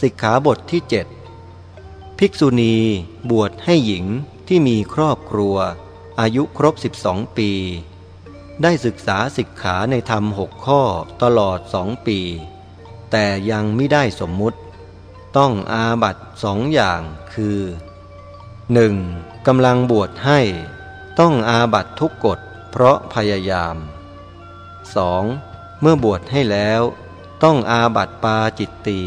สิกขาบทที่เจ็ดภิกษุณีบวชให้หญิงที่มีครอบครัว อายุครบ 12 ปี ได้ศึกษาสิกขาในธรรมหกข้อตลอดสองปี แต่ยังไม่ได้สมมุติ ต้องอาบัตสองอย่างคือ 1. กำลังบวชให้ ต้องอาบัตทุกกฎเพราะพยายาม 2. เมื่อบวชให้แล้ว ต้องอาบัตปาจิตตี